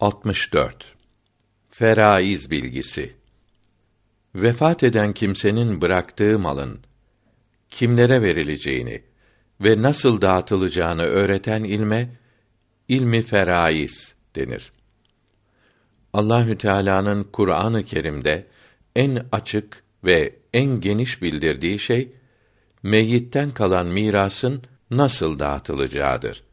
64 Feraiz bilgisi Vefat eden kimsenin bıraktığı malın kimlere verileceğini ve nasıl dağıtılacağını öğreten ilme ilmi feraiz denir. Allahü Teala'nın Kur'an-ı Kerim'de en açık ve en geniş bildirdiği şey meyyitten kalan mirasın nasıl dağıtılacağıdır.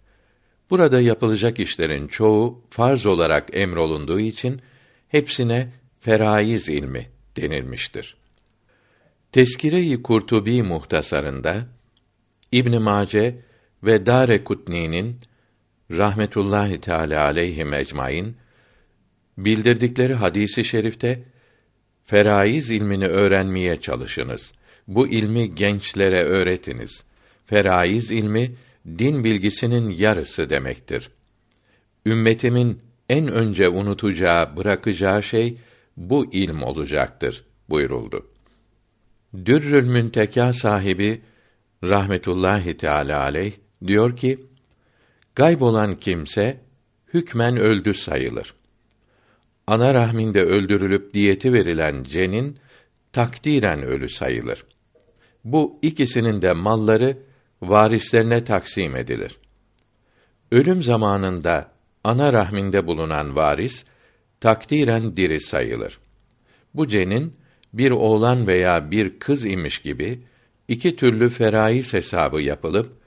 Burada yapılacak işlerin çoğu farz olarak emrolunduğu için hepsine feraiz ilmi denilmiştir. Teskire-i Kurtubi muhtasarında İbn Mace ve Darekutni'nin rahmetullahi teala aleyhi ecmaîn bildirdikleri hadisi şerifte feraiz ilmini öğrenmeye çalışınız. Bu ilmi gençlere öğretiniz. Feraiz ilmi din bilgisinin yarısı demektir. Ümmetimin en önce unutacağı, bırakacağı şey bu ilm olacaktır buyuruldu. Dürrül Münteka sahibi rahmetullahi teala aleyh diyor ki: Gayb olan kimse hükmen öldü sayılır. Ana rahminde öldürülüp diyeti verilen cenin takdiren ölü sayılır. Bu ikisinin de malları varislerine taksim edilir. Ölüm zamanında ana rahminde bulunan varis takdiren diri sayılır. Bu cenin bir oğlan veya bir kız imiş gibi iki türlü feraiz hesabı yapılıp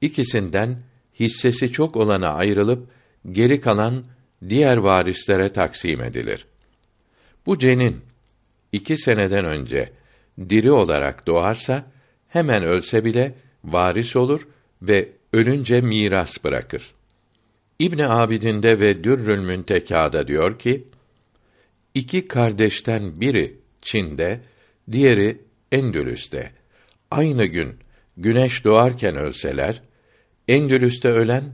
ikisinden hissesi çok olana ayrılıp geri kalan diğer varislere taksim edilir. Bu cenin iki seneden önce diri olarak doğarsa hemen ölse bile varis olur ve ölünce miras bırakır. İbn Abidin'de ve Dürrül Müntekâ'da diyor ki: iki kardeşten biri Çin'de, diğeri Endülüs'te aynı gün güneş doğarken ölseler, Endülüs'te ölen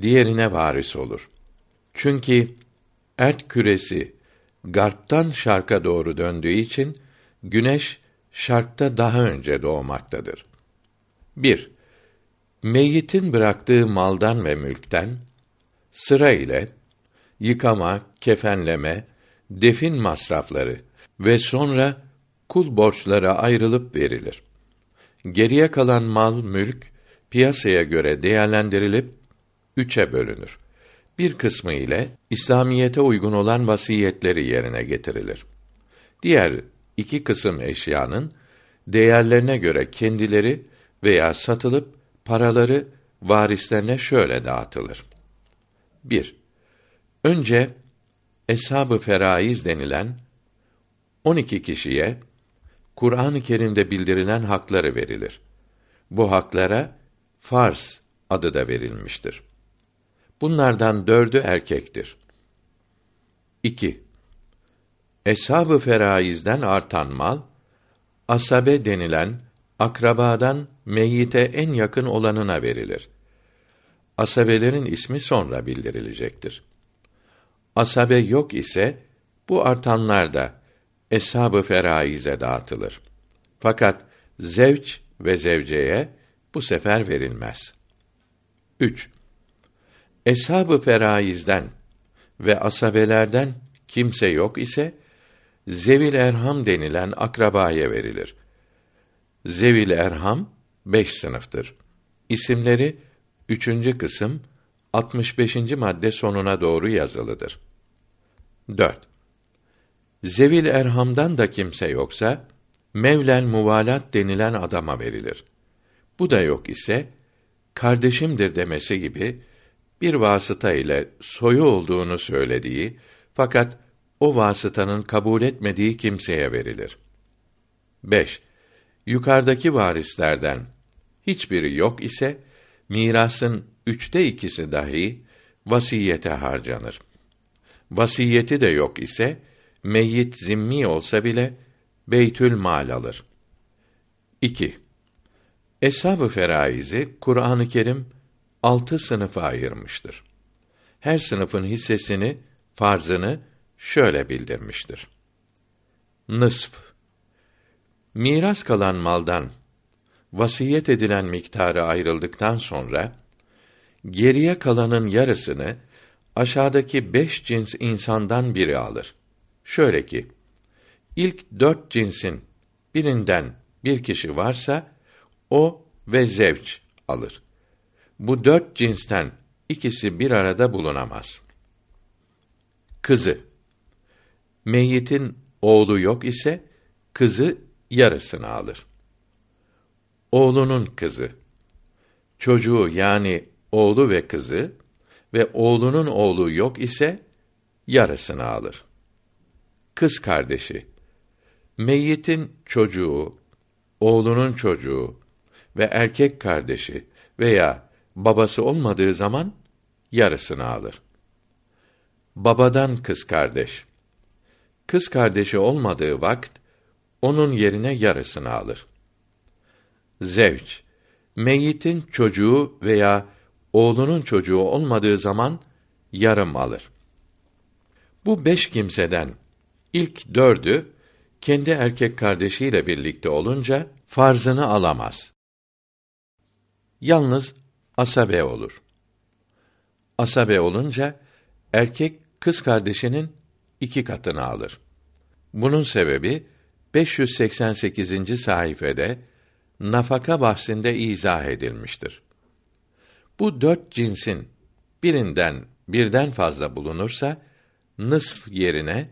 diğerine varis olur. Çünkü ert küresi garptan şarka doğru döndüğü için güneş şarkta daha önce doğmaktadır. 1. Meyyitin bıraktığı maldan ve mülkten sıra ile yıkama, kefenleme, defin masrafları ve sonra kul borçlara ayrılıp verilir. Geriye kalan mal, mülk piyasaya göre değerlendirilip üçe bölünür. Bir kısmı ile İslamiyete uygun olan vasiyetleri yerine getirilir. Diğer iki kısım eşyanın değerlerine göre kendileri veya satılıp paraları varislerine şöyle dağıtılır. 1. Önce eshab-ı feraiz denilen 12 kişiye Kur'an-ı Kerim'de bildirilen hakları verilir. Bu haklara farz adı da verilmiştir. Bunlardan dördü erkektir. 2. Eshab-ı feraizden artan mal, asabe denilen akrabadan meyyite en yakın olanına verilir. Asabelerin ismi sonra bildirilecektir. Asabe yok ise bu artanlar da eshab-ı feraize dağıtılır. Fakat zevç ve zevceye bu sefer verilmez. 3. Eshab-ı feraizden ve asabelerden kimse yok ise zevil erham denilen akrabaya verilir. Zevil erham beş sınıftır. İsimleri üçüncü kısım 65. madde sonuna doğru yazılıdır. 4. Zevil erhamdan da kimse yoksa mevlen muvalat denilen adama verilir. Bu da yok ise kardeşimdir demesi gibi bir vasıta ile soyu olduğunu söylediği fakat o vasıtanın kabul etmediği kimseye verilir. 5. Yukarıdaki varislerden hiçbiri yok ise mirasın üçte ikisi dahi vasiyete harcanır. Vasiyeti de yok ise meyyit zimmi olsa bile beytül mal alır. 2. Eshab-ı feraizi Kur'an-ı Kerim altı sınıfa ayırmıştır. Her sınıfın hissesini, farzını şöyle bildirmiştir. Nısf Miras kalan maldan vasiyet edilen miktarı ayrıldıktan sonra geriye kalanın yarısını aşağıdaki beş cins insandan biri alır. Şöyle ki, ilk dört cinsin birinden bir kişi varsa, o ve zevç alır. Bu dört cinsten ikisi bir arada bulunamaz. Kızı Meyyitin oğlu yok ise, kızı yarısını alır. Oğlunun kızı çocuğu yani oğlu ve kızı ve oğlunun oğlu yok ise yarısını alır. Kız kardeşi meyyitin çocuğu, oğlunun çocuğu ve erkek kardeşi veya babası olmadığı zaman yarısını alır. Babadan kız kardeş. Kız kardeşi olmadığı vakt onun yerine yarısını alır. Zevç meyyitin çocuğu veya oğlunun çocuğu olmadığı zaman yarım alır. Bu beş kimseden ilk dördü kendi erkek kardeşiyle birlikte olunca farzını alamaz. Yalnız asabe olur. Asabe olunca erkek kız kardeşinin iki katını alır. Bunun sebebi 588. sayfede nafaka bahsinde izah edilmiştir. Bu dört cinsin birinden birden fazla bulunursa nısf yerine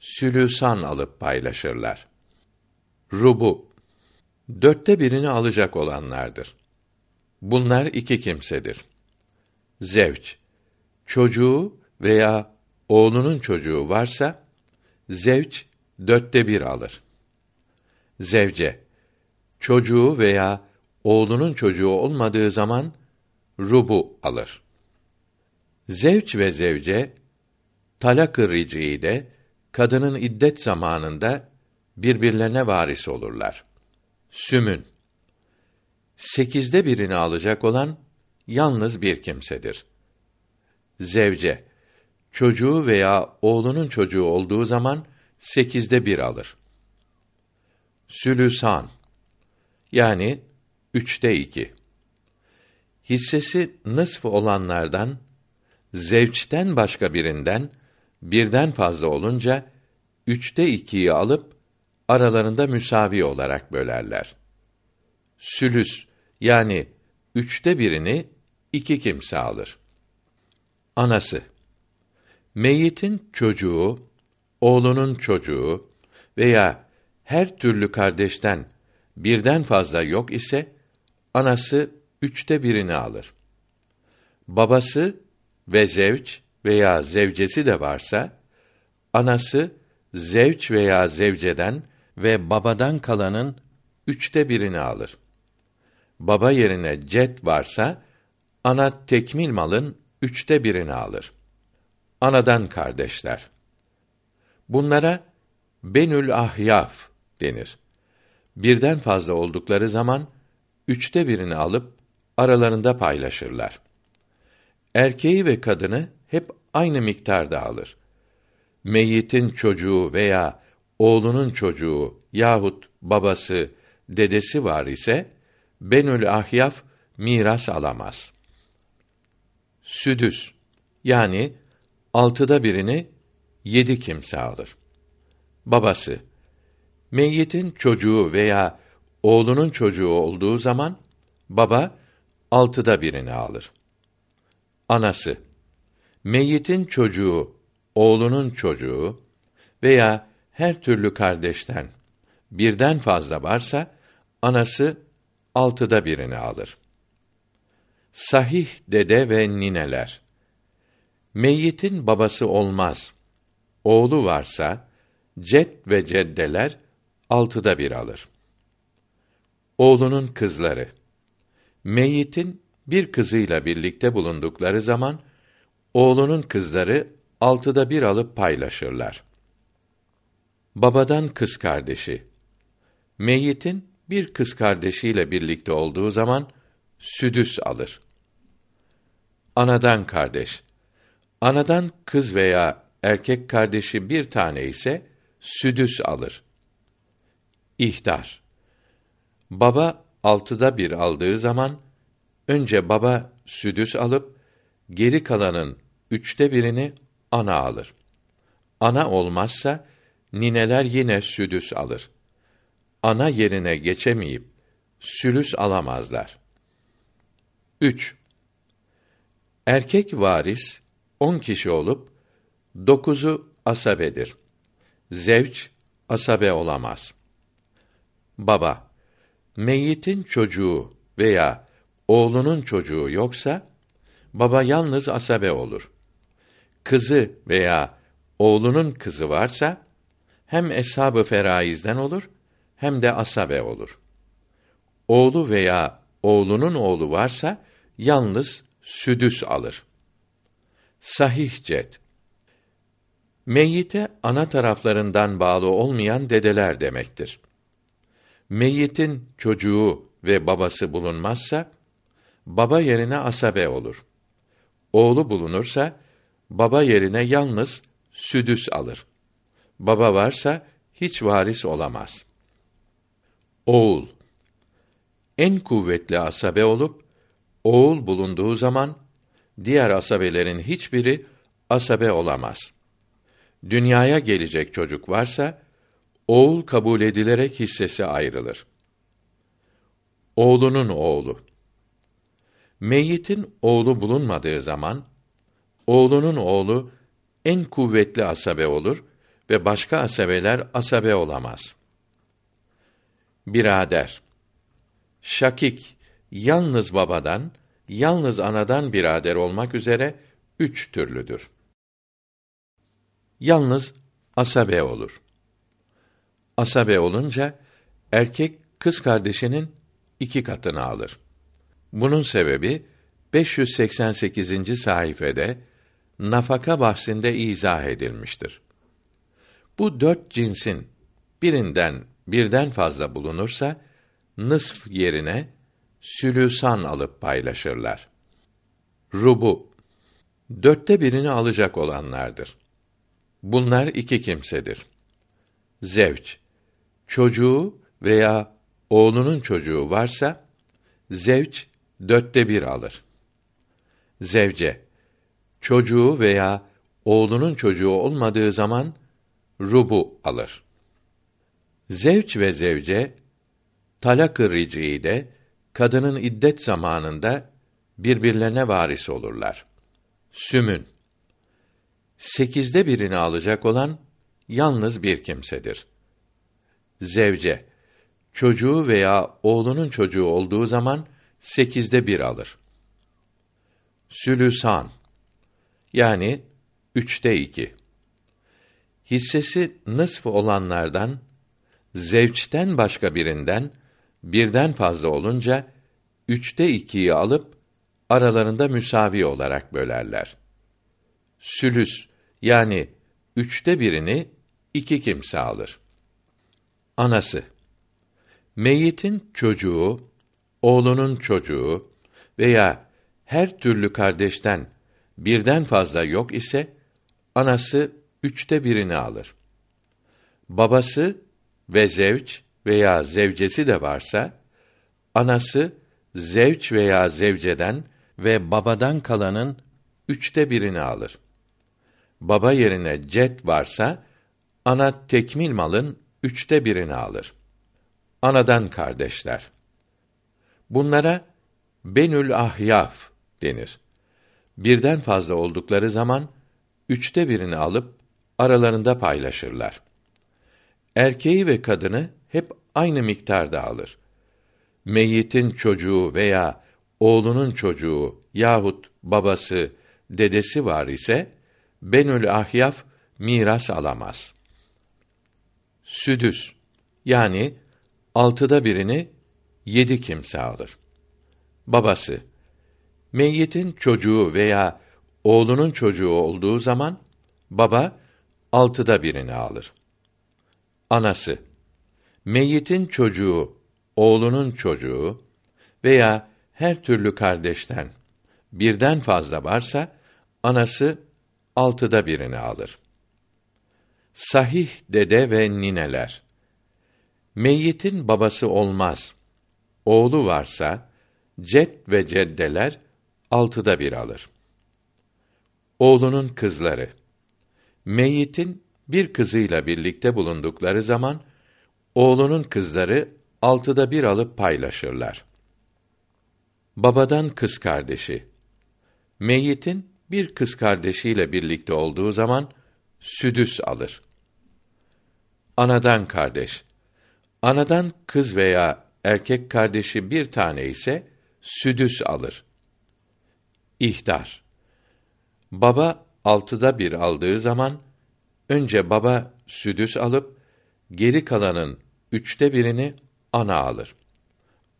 sülüsan alıp paylaşırlar. Rubu dörtte birini alacak olanlardır. Bunlar iki kimsedir. Zevç çocuğu veya oğlunun çocuğu varsa zevç dörtte bir alır. Zevce çocuğu veya oğlunun çocuğu olmadığı zaman rubu alır. Zevç ve zevce talak-ı de kadının iddet zamanında birbirlerine varis olurlar. Sümün sekizde birini alacak olan yalnız bir kimsedir. Zevce çocuğu veya oğlunun çocuğu olduğu zaman sekizde bir alır. Sülüsan yani üçte iki. Hissesi nısf olanlardan, zevçten başka birinden, birden fazla olunca, üçte ikiyi alıp, aralarında müsavi olarak bölerler. Sülüs, yani üçte birini iki kimse alır. Anası Meyyitin çocuğu, oğlunun çocuğu veya her türlü kardeşten birden fazla yok ise anası üçte birini alır. Babası ve zevç veya zevcesi de varsa anası zevç veya zevceden ve babadan kalanın üçte birini alır. Baba yerine cet varsa ana tekmil malın üçte birini alır. Anadan kardeşler. Bunlara benül ahyaf denir birden fazla oldukları zaman üçte birini alıp aralarında paylaşırlar. Erkeği ve kadını hep aynı miktarda alır. Meyyitin çocuğu veya oğlunun çocuğu yahut babası, dedesi var ise benül ahyaf miras alamaz. Südüs yani altıda birini yedi kimse alır. Babası, Meyyitin çocuğu veya oğlunun çocuğu olduğu zaman baba altıda birini alır. Anası meyyitin çocuğu, oğlunun çocuğu veya her türlü kardeşten birden fazla varsa anası altıda birini alır. Sahih dede ve nineler Meyyitin babası olmaz. Oğlu varsa cet ve ceddeler altıda bir alır. Oğlunun kızları Meyyitin bir kızıyla birlikte bulundukları zaman oğlunun kızları altıda bir alıp paylaşırlar. Babadan kız kardeşi Meyyitin bir kız kardeşiyle birlikte olduğu zaman südüs alır. Anadan kardeş Anadan kız veya erkek kardeşi bir tane ise südüs alır. İhtar. Baba altıda bir aldığı zaman önce baba südüs alıp geri kalanın üçte birini ana alır. Ana olmazsa nineler yine südüs alır. Ana yerine geçemeyip sülüs alamazlar. 3. Erkek varis on kişi olup dokuzu asabedir. Zevç asabe olamaz. Baba meyyitin çocuğu veya oğlunun çocuğu yoksa baba yalnız asabe olur. Kızı veya oğlunun kızı varsa hem eshab-ı feraizden olur hem de asabe olur. Oğlu veya oğlunun oğlu varsa yalnız südüs alır. Sahih cet. Meyyite ana taraflarından bağlı olmayan dedeler demektir. Meyyitin çocuğu ve babası bulunmazsa baba yerine asabe olur. Oğlu bulunursa baba yerine yalnız südüs alır. Baba varsa hiç varis olamaz. Oğul en kuvvetli asabe olup oğul bulunduğu zaman diğer asabelerin hiçbiri asabe olamaz. Dünyaya gelecek çocuk varsa oğul kabul edilerek hissesi ayrılır. Oğlunun oğlu Meyyitin oğlu bulunmadığı zaman oğlunun oğlu en kuvvetli asabe olur ve başka asabeler asabe olamaz. Birader Şakik yalnız babadan, yalnız anadan birader olmak üzere üç türlüdür. Yalnız asabe olur. Asabe olunca erkek kız kardeşinin iki katını alır. Bunun sebebi 588. sayfede nafaka bahsinde izah edilmiştir. Bu dört cinsin birinden birden fazla bulunursa nısf yerine sülüsan alıp paylaşırlar. Rubu dörtte birini alacak olanlardır. Bunlar iki kimsedir. Zevç çocuğu veya oğlunun çocuğu varsa zevç dörtte bir alır. Zevce çocuğu veya oğlunun çocuğu olmadığı zaman rubu alır. Zevç ve zevce talak-ı de kadının iddet zamanında birbirlerine varis olurlar. Sümün sekizde birini alacak olan yalnız bir kimsedir. Zevce çocuğu veya oğlunun çocuğu olduğu zaman sekizde bir alır. Sülüsan yani üçte iki. Hissesi nısf olanlardan, zevçten başka birinden, birden fazla olunca, üçte ikiyi alıp, aralarında müsavi olarak bölerler. Sülüs, yani üçte birini iki kimse alır. Anası Meyyitin çocuğu, oğlunun çocuğu veya her türlü kardeşten birden fazla yok ise anası üçte birini alır. Babası ve zevç veya zevcesi de varsa anası zevç veya zevceden ve babadan kalanın üçte birini alır. Baba yerine cet varsa ana tekmil malın üçte birini alır. Anadan kardeşler. Bunlara benül ahyaf denir. Birden fazla oldukları zaman üçte birini alıp aralarında paylaşırlar. Erkeği ve kadını hep aynı miktarda alır. Meyyitin çocuğu veya oğlunun çocuğu yahut babası, dedesi var ise benül ahyaf miras alamaz. Südüs yani altıda birini yedi kimse alır. Babası Meyyitin çocuğu veya oğlunun çocuğu olduğu zaman baba altıda birini alır. Anası Meyyitin çocuğu, oğlunun çocuğu veya her türlü kardeşten birden fazla varsa anası altıda birini alır. Sahih dede ve nineler Meyyitin babası olmaz. Oğlu varsa cet ve ceddeler altıda bir alır. oğlunun kızları. Meyyitin bir kızıyla birlikte bulundukları zaman oğlunun kızları altıda bir alıp paylaşırlar. Babadan kız kardeşi. Meyyitin bir kız kardeşiyle birlikte olduğu zaman südüs alır. Anadan kardeş. Anadan kız veya erkek kardeşi bir tane ise südüs alır. İhtar. Baba altıda bir aldığı zaman önce baba südüs alıp geri kalanın üçte birini ana alır.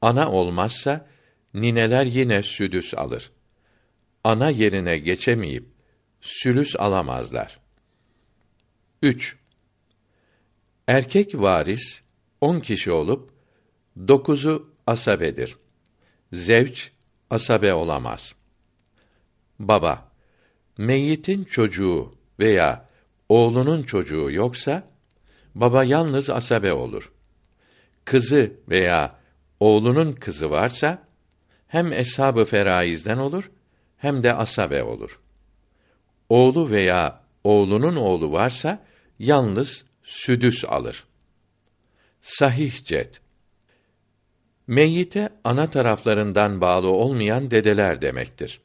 Ana olmazsa nineler yine südüs alır. Ana yerine geçemeyip sülüs alamazlar. 3. Erkek varis on kişi olup dokuzu asabedir. Zevç asabe olamaz. Baba meyyitin çocuğu veya oğlunun çocuğu yoksa baba yalnız asabe olur. Kızı veya oğlunun kızı varsa hem eshab-ı feraizden olur hem de asabe olur. Oğlu veya oğlunun oğlu varsa yalnız südüs alır. Sahih cet. Meyyite ana taraflarından bağlı olmayan dedeler demektir.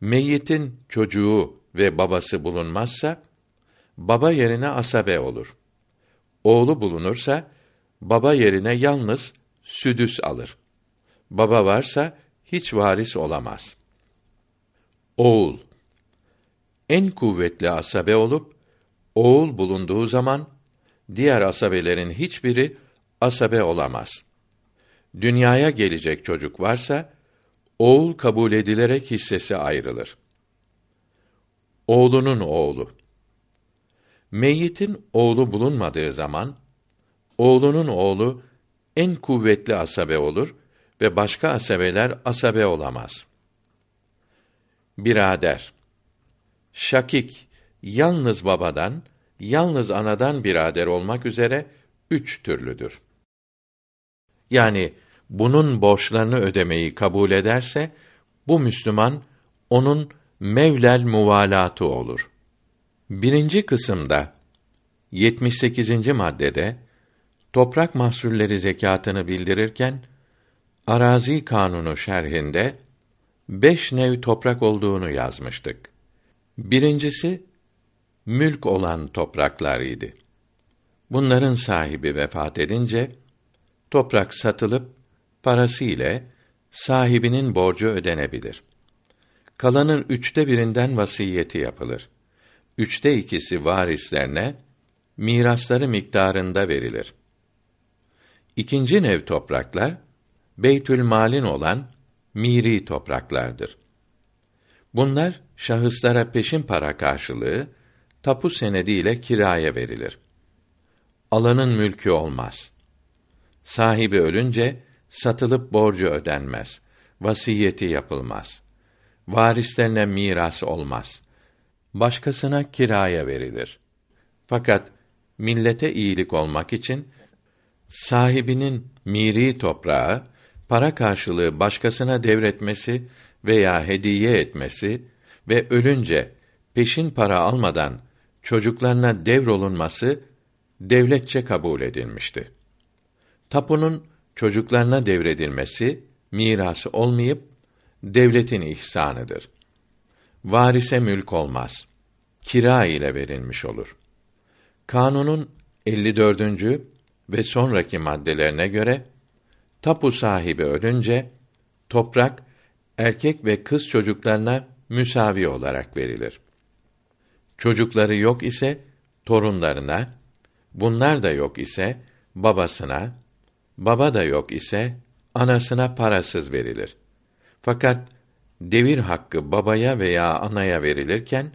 Meyyitin çocuğu ve babası bulunmazsa baba yerine asabe olur. Oğlu bulunursa baba yerine yalnız südüs alır. Baba varsa hiç varis olamaz. Oğul en kuvvetli asabe olup oğul bulunduğu zaman diğer asabelerin hiçbiri asabe olamaz. Dünyaya gelecek çocuk varsa oğul kabul edilerek hissesi ayrılır. Oğlunun oğlu Meyyitin oğlu bulunmadığı zaman oğlunun oğlu en kuvvetli asabe olur ve başka asabeler asabe olamaz. Birader Şakik yalnız babadan, yalnız anadan birader olmak üzere üç türlüdür. Yani bunun borçlarını ödemeyi kabul ederse bu Müslüman onun mevlel muvalatı olur. Birinci kısımda 78. maddede toprak mahsulleri zekatını bildirirken arazi kanunu şerhinde beş nev toprak olduğunu yazmıştık. Birincisi mülk olan topraklar idi. Bunların sahibi vefat edince toprak satılıp parası ile sahibinin borcu ödenebilir. Kalanın üçte birinden vasiyeti yapılır. Üçte ikisi varislerine, mirasları miktarında verilir. İkinci nev topraklar, Beytül Malin olan miri topraklardır. Bunlar şahıslara peşin para karşılığı tapu senediyle kiraya verilir. Alanın mülkü olmaz. Sahibi ölünce satılıp borcu ödenmez. Vasiyeti yapılmaz. Varislerine miras olmaz. Başkasına kiraya verilir. Fakat millete iyilik olmak için sahibinin miri toprağı para karşılığı başkasına devretmesi veya hediye etmesi ve ölünce peşin para almadan çocuklarına devrolunması devletçe kabul edilmişti. Tapunun çocuklarına devredilmesi mirası olmayıp devletin ihsanıdır. Varise mülk olmaz. Kira ile verilmiş olur. Kanunun 54. ve sonraki maddelerine göre tapu sahibi ölünce toprak erkek ve kız çocuklarına müsavi olarak verilir. Çocukları yok ise torunlarına, bunlar da yok ise babasına, baba da yok ise anasına parasız verilir. Fakat devir hakkı babaya veya anaya verilirken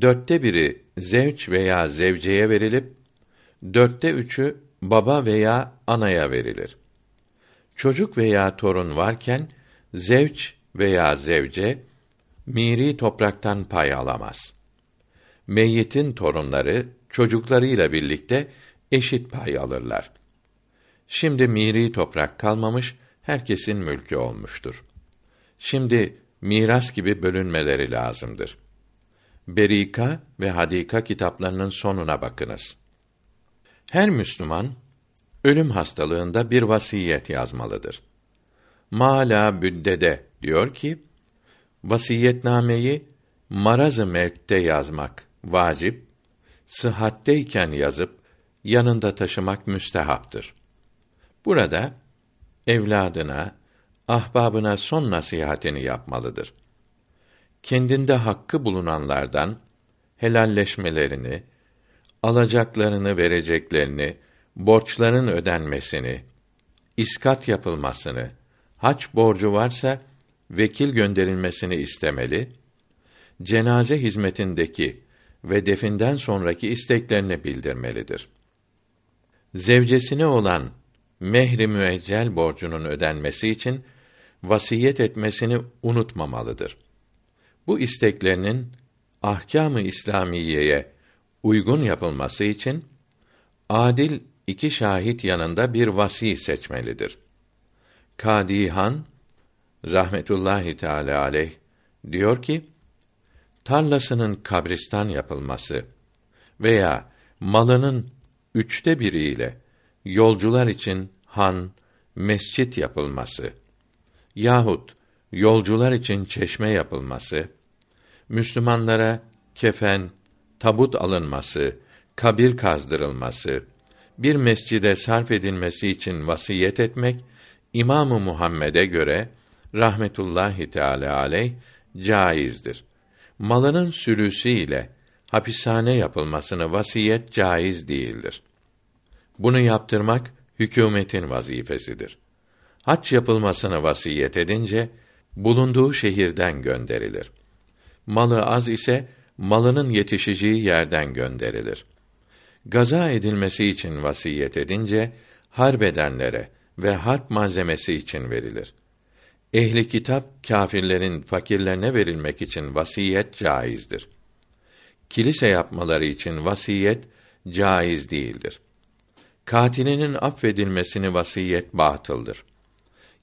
dörtte biri zevç veya zevceye verilip dörtte üçü baba veya anaya verilir. Çocuk veya torun varken zevç veya zevce miri topraktan pay alamaz. Meyyitin torunları çocuklarıyla birlikte eşit pay alırlar. Şimdi miri toprak kalmamış, herkesin mülkü olmuştur. Şimdi miras gibi bölünmeleri lazımdır. Berika ve Hadika kitaplarının sonuna bakınız. Her Müslüman ölüm hastalığında bir vasiyet yazmalıdır. Mala büddede diyor ki vasiyetnameyi marazı mevtte yazmak vacip, sıhhatteyken yazıp yanında taşımak müstehaptır. Burada evladına, ahbabına son nasihatini yapmalıdır. Kendinde hakkı bulunanlardan helalleşmelerini, alacaklarını vereceklerini, borçların ödenmesini, iskat yapılmasını, haç borcu varsa vekil gönderilmesini istemeli, cenaze hizmetindeki ve definden sonraki isteklerini bildirmelidir. Zevcesine olan mehri müeccel borcunun ödenmesi için vasiyet etmesini unutmamalıdır. Bu isteklerinin ahkâm-ı İslamiyeye uygun yapılması için adil iki şahit yanında bir vasi seçmelidir. Kadihan rahmetullahi teala aleyh diyor ki tarlasının kabristan yapılması veya malının üçte biriyle yolcular için han, mescit yapılması yahut yolcular için çeşme yapılması, Müslümanlara kefen, tabut alınması, kabir kazdırılması, bir mescide sarf edilmesi için vasiyet etmek İmamı Muhammed'e göre rahmetullahi teala aleyh caizdir. Malının sülüsü ile hapishane yapılmasını vasiyet caiz değildir. Bunu yaptırmak hükümetin vazifesidir. Hac yapılmasını vasiyet edince bulunduğu şehirden gönderilir. Malı az ise malının yetişeceği yerden gönderilir. Gaza edilmesi için vasiyet edince harbedenlere ve harp malzemesi için verilir. Ehli kitap kâfirlerin fakirlerine verilmek için vasiyet caizdir. Kilise yapmaları için vasiyet caiz değildir. Katilinin affedilmesini vasiyet batıldır.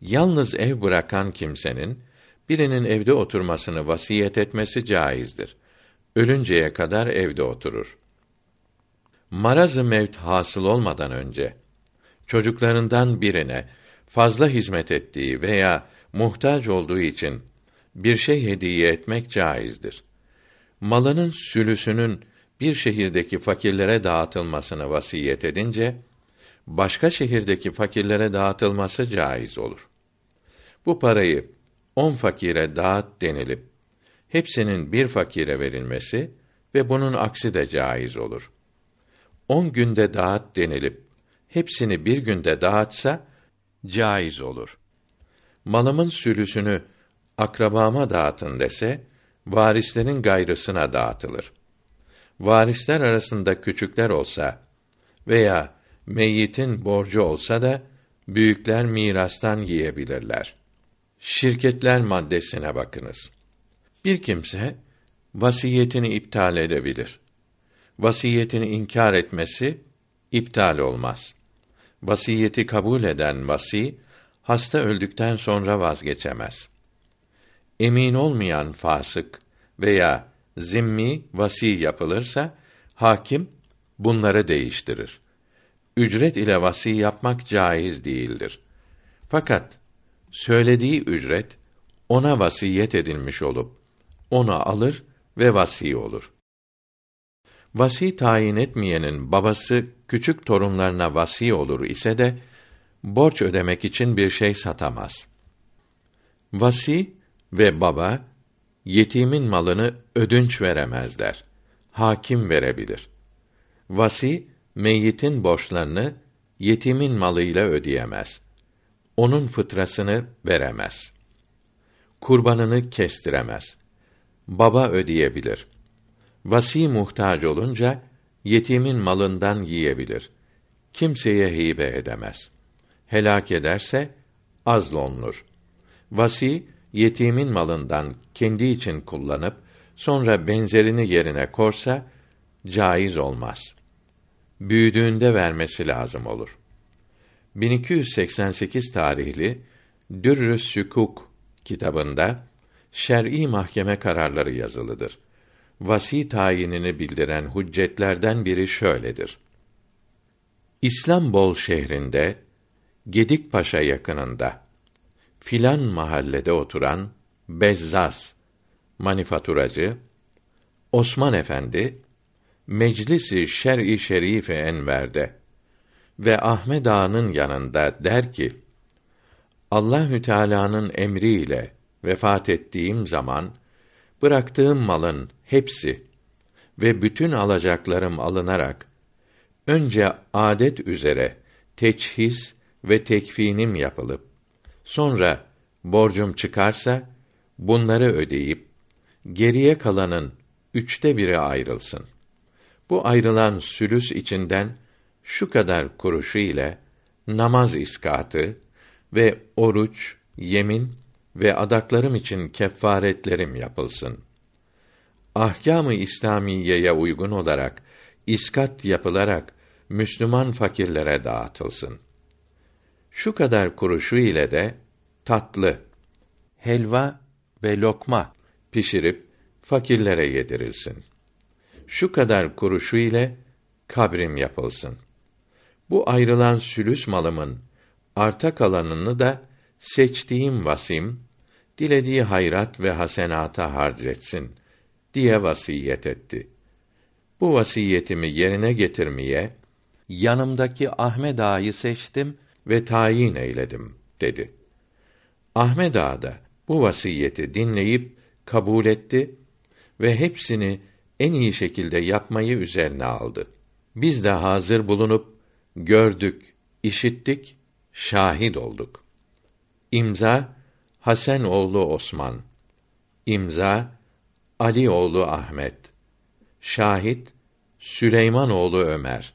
Yalnız ev bırakan kimsenin birinin evde oturmasını vasiyet etmesi caizdir. Ölünceye kadar evde oturur. Marazı mevt hasıl olmadan önce çocuklarından birine fazla hizmet ettiği veya muhtaç olduğu için bir şey hediye etmek caizdir. Malının sülüsünün bir şehirdeki fakirlere dağıtılmasını vasiyet edince başka şehirdeki fakirlere dağıtılması caiz olur. Bu parayı on fakire dağıt denilip hepsinin bir fakire verilmesi ve bunun aksi de caiz olur. On günde dağıt denilip hepsini bir günde dağıtsa caiz olur. Malımın sürüsünü akrabama dağıtın dese varislerin gayrısına dağıtılır. Varisler arasında küçükler olsa veya meyyitin borcu olsa da büyükler mirastan yiyebilirler. Şirketler maddesine bakınız. Bir kimse vasiyetini iptal edebilir. Vasiyetini inkar etmesi iptal olmaz. Vasiyeti kabul eden vasi hasta öldükten sonra vazgeçemez. Emin olmayan fasık veya zimmi vasi yapılırsa hakim bunları değiştirir. Ücret ile vasi yapmak caiz değildir. Fakat söylediği ücret ona vasiyet edilmiş olup onu alır ve vasi olur. Vasi tayin etmeyenin babası küçük torunlarına vasi olur ise de borç ödemek için bir şey satamaz. Vasi ve baba yetimin malını ödünç veremezler. Hakim verebilir. Vasi meyyitin borçlarını yetimin malıyla ödeyemez onun fıtrasını veremez. Kurbanını kestiremez. Baba ödeyebilir. Vasi muhtaç olunca yetimin malından yiyebilir. Kimseye hibe edemez. Helak ederse azlonlur. Vasi yetimin malından kendi için kullanıp sonra benzerini yerine korsa caiz olmaz. Büyüdüğünde vermesi lazım olur. 1288 tarihli Dürrü's Sükuk kitabında şer'i mahkeme kararları yazılıdır. vasi tayinini bildiren hüccetlerden biri şöyledir. İslam şehrinde Gedikpaşa yakınında filan mahallede oturan Bezzaz manifaturacı Osman Efendi Meclisi Şer'i Şerife Enver'de ve Ahmed Ağa'nın yanında der ki: Allahü Teala'nın emriyle vefat ettiğim zaman bıraktığım malın hepsi ve bütün alacaklarım alınarak önce adet üzere teçhiz ve tekfinim yapılıp sonra borcum çıkarsa bunları ödeyip geriye kalanın üçte biri ayrılsın. Bu ayrılan sülüs içinden şu kadar kuruşu ile namaz iskatı ve oruç, yemin ve adaklarım için kefaretlerim yapılsın. Ahkâm-ı İslamiyeye uygun olarak iskat yapılarak Müslüman fakirlere dağıtılsın. Şu kadar kuruşu ile de tatlı, helva ve lokma pişirip fakirlere yedirilsin. Şu kadar kuruşu ile kabrim yapılsın. Bu ayrılan sülüs malımın arta kalanını da seçtiğim vasim dilediği hayrat ve hasenata harcetsin diye vasiyet etti. Bu vasiyetimi yerine getirmeye yanımdaki Ahmed Ağa'yı seçtim ve tayin eyledim dedi. Ahmed Ağa da bu vasiyeti dinleyip kabul etti ve hepsini en iyi şekilde yapmayı üzerine aldı. Biz de hazır bulunup gördük, işittik, şahit olduk. İmza Hasan oğlu Osman. İmza Ali oğlu Ahmet. Şahit Süleyman oğlu Ömer.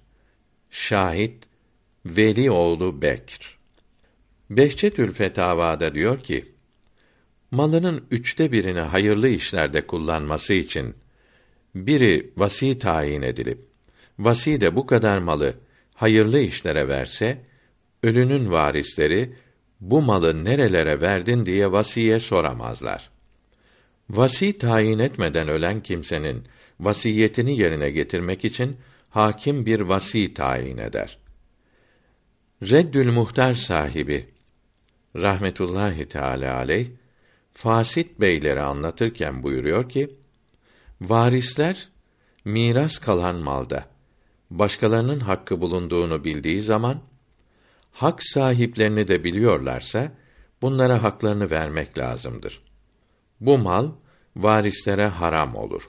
Şahit Veli oğlu Bekr. Behçetül Fetavada diyor ki: Malının üçte birini hayırlı işlerde kullanması için biri vasi tayin edilip vasi de bu kadar malı hayırlı işlere verse ölünün varisleri bu malı nerelere verdin diye vasiye soramazlar. Vasi tayin etmeden ölen kimsenin vasiyetini yerine getirmek için hakim bir vasi tayin eder. Reddül Muhtar sahibi rahmetullahi teala aleyh fasit beyleri anlatırken buyuruyor ki varisler miras kalan malda başkalarının hakkı bulunduğunu bildiği zaman hak sahiplerini de biliyorlarsa bunlara haklarını vermek lazımdır. Bu mal varislere haram olur.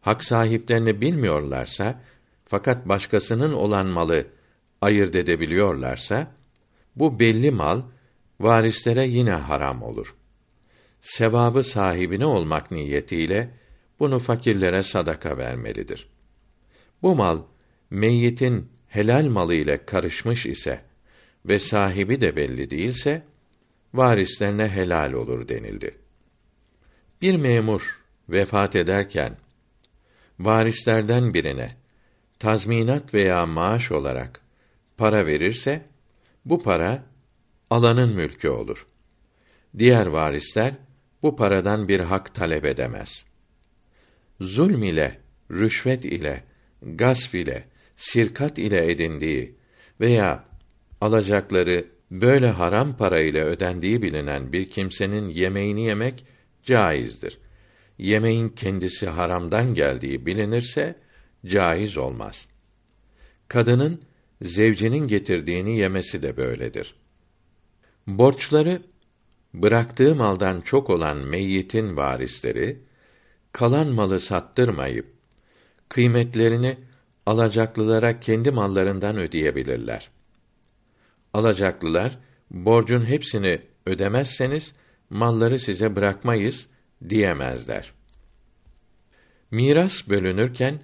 Hak sahiplerini bilmiyorlarsa fakat başkasının olan malı ayırt edebiliyorlarsa bu belli mal varislere yine haram olur. Sevabı sahibine olmak niyetiyle bunu fakirlere sadaka vermelidir. Bu mal meyyitin helal malı ile karışmış ise ve sahibi de belli değilse varislerine helal olur denildi. Bir memur vefat ederken varislerden birine tazminat veya maaş olarak para verirse bu para alanın mülkü olur. Diğer varisler bu paradan bir hak talep edemez. Zulm ile, rüşvet ile, gasp ile, sirkat ile edindiği veya alacakları böyle haram para ile ödendiği bilinen bir kimsenin yemeğini yemek caizdir. Yemeğin kendisi haramdan geldiği bilinirse caiz olmaz. Kadının zevcinin getirdiğini yemesi de böyledir. Borçları bıraktığı maldan çok olan meyyitin varisleri kalan malı sattırmayıp kıymetlerini alacaklılara kendi mallarından ödeyebilirler. Alacaklılar borcun hepsini ödemezseniz malları size bırakmayız diyemezler. Miras bölünürken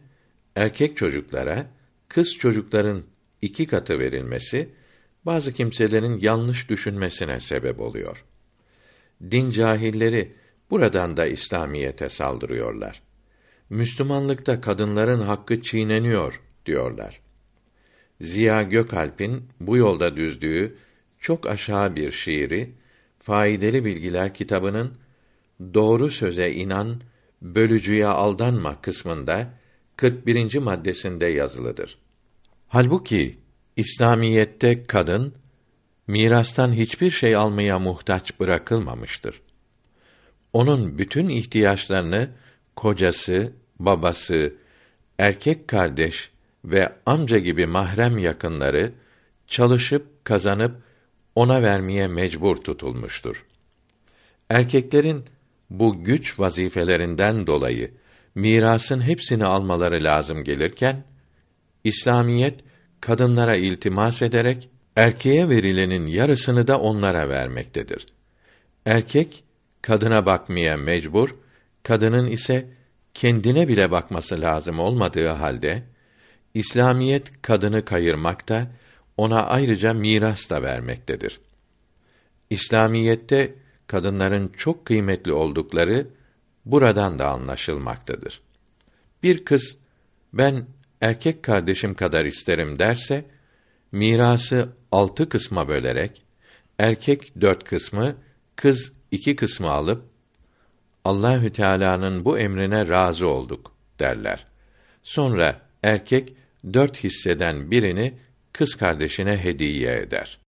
erkek çocuklara kız çocukların iki katı verilmesi bazı kimselerin yanlış düşünmesine sebep oluyor. Din cahilleri buradan da İslamiyete saldırıyorlar. Müslümanlıkta kadınların hakkı çiğneniyor diyorlar. Ziya Gökalp'in bu yolda düzdüğü çok aşağı bir şiiri Faydalı Bilgiler kitabının Doğru söze inan bölücüye aldanma kısmında 41. maddesinde yazılıdır. Halbuki İslamiyette kadın mirastan hiçbir şey almaya muhtaç bırakılmamıştır. Onun bütün ihtiyaçlarını kocası, babası, erkek kardeş ve amca gibi mahrem yakınları çalışıp kazanıp ona vermeye mecbur tutulmuştur. Erkeklerin bu güç vazifelerinden dolayı mirasın hepsini almaları lazım gelirken İslamiyet kadınlara iltimas ederek erkeğe verilenin yarısını da onlara vermektedir. Erkek kadına bakmaya mecbur, kadının ise kendine bile bakması lazım olmadığı halde İslamiyet kadını kayırmakta, ona ayrıca miras da vermektedir. İslamiyette kadınların çok kıymetli oldukları buradan da anlaşılmaktadır. Bir kız ben erkek kardeşim kadar isterim derse mirası altı kısma bölerek erkek dört kısmı, kız iki kısmı alıp Allahü Teala'nın bu emrine razı olduk derler. Sonra erkek dört hisseden birini kız kardeşine hediye eder.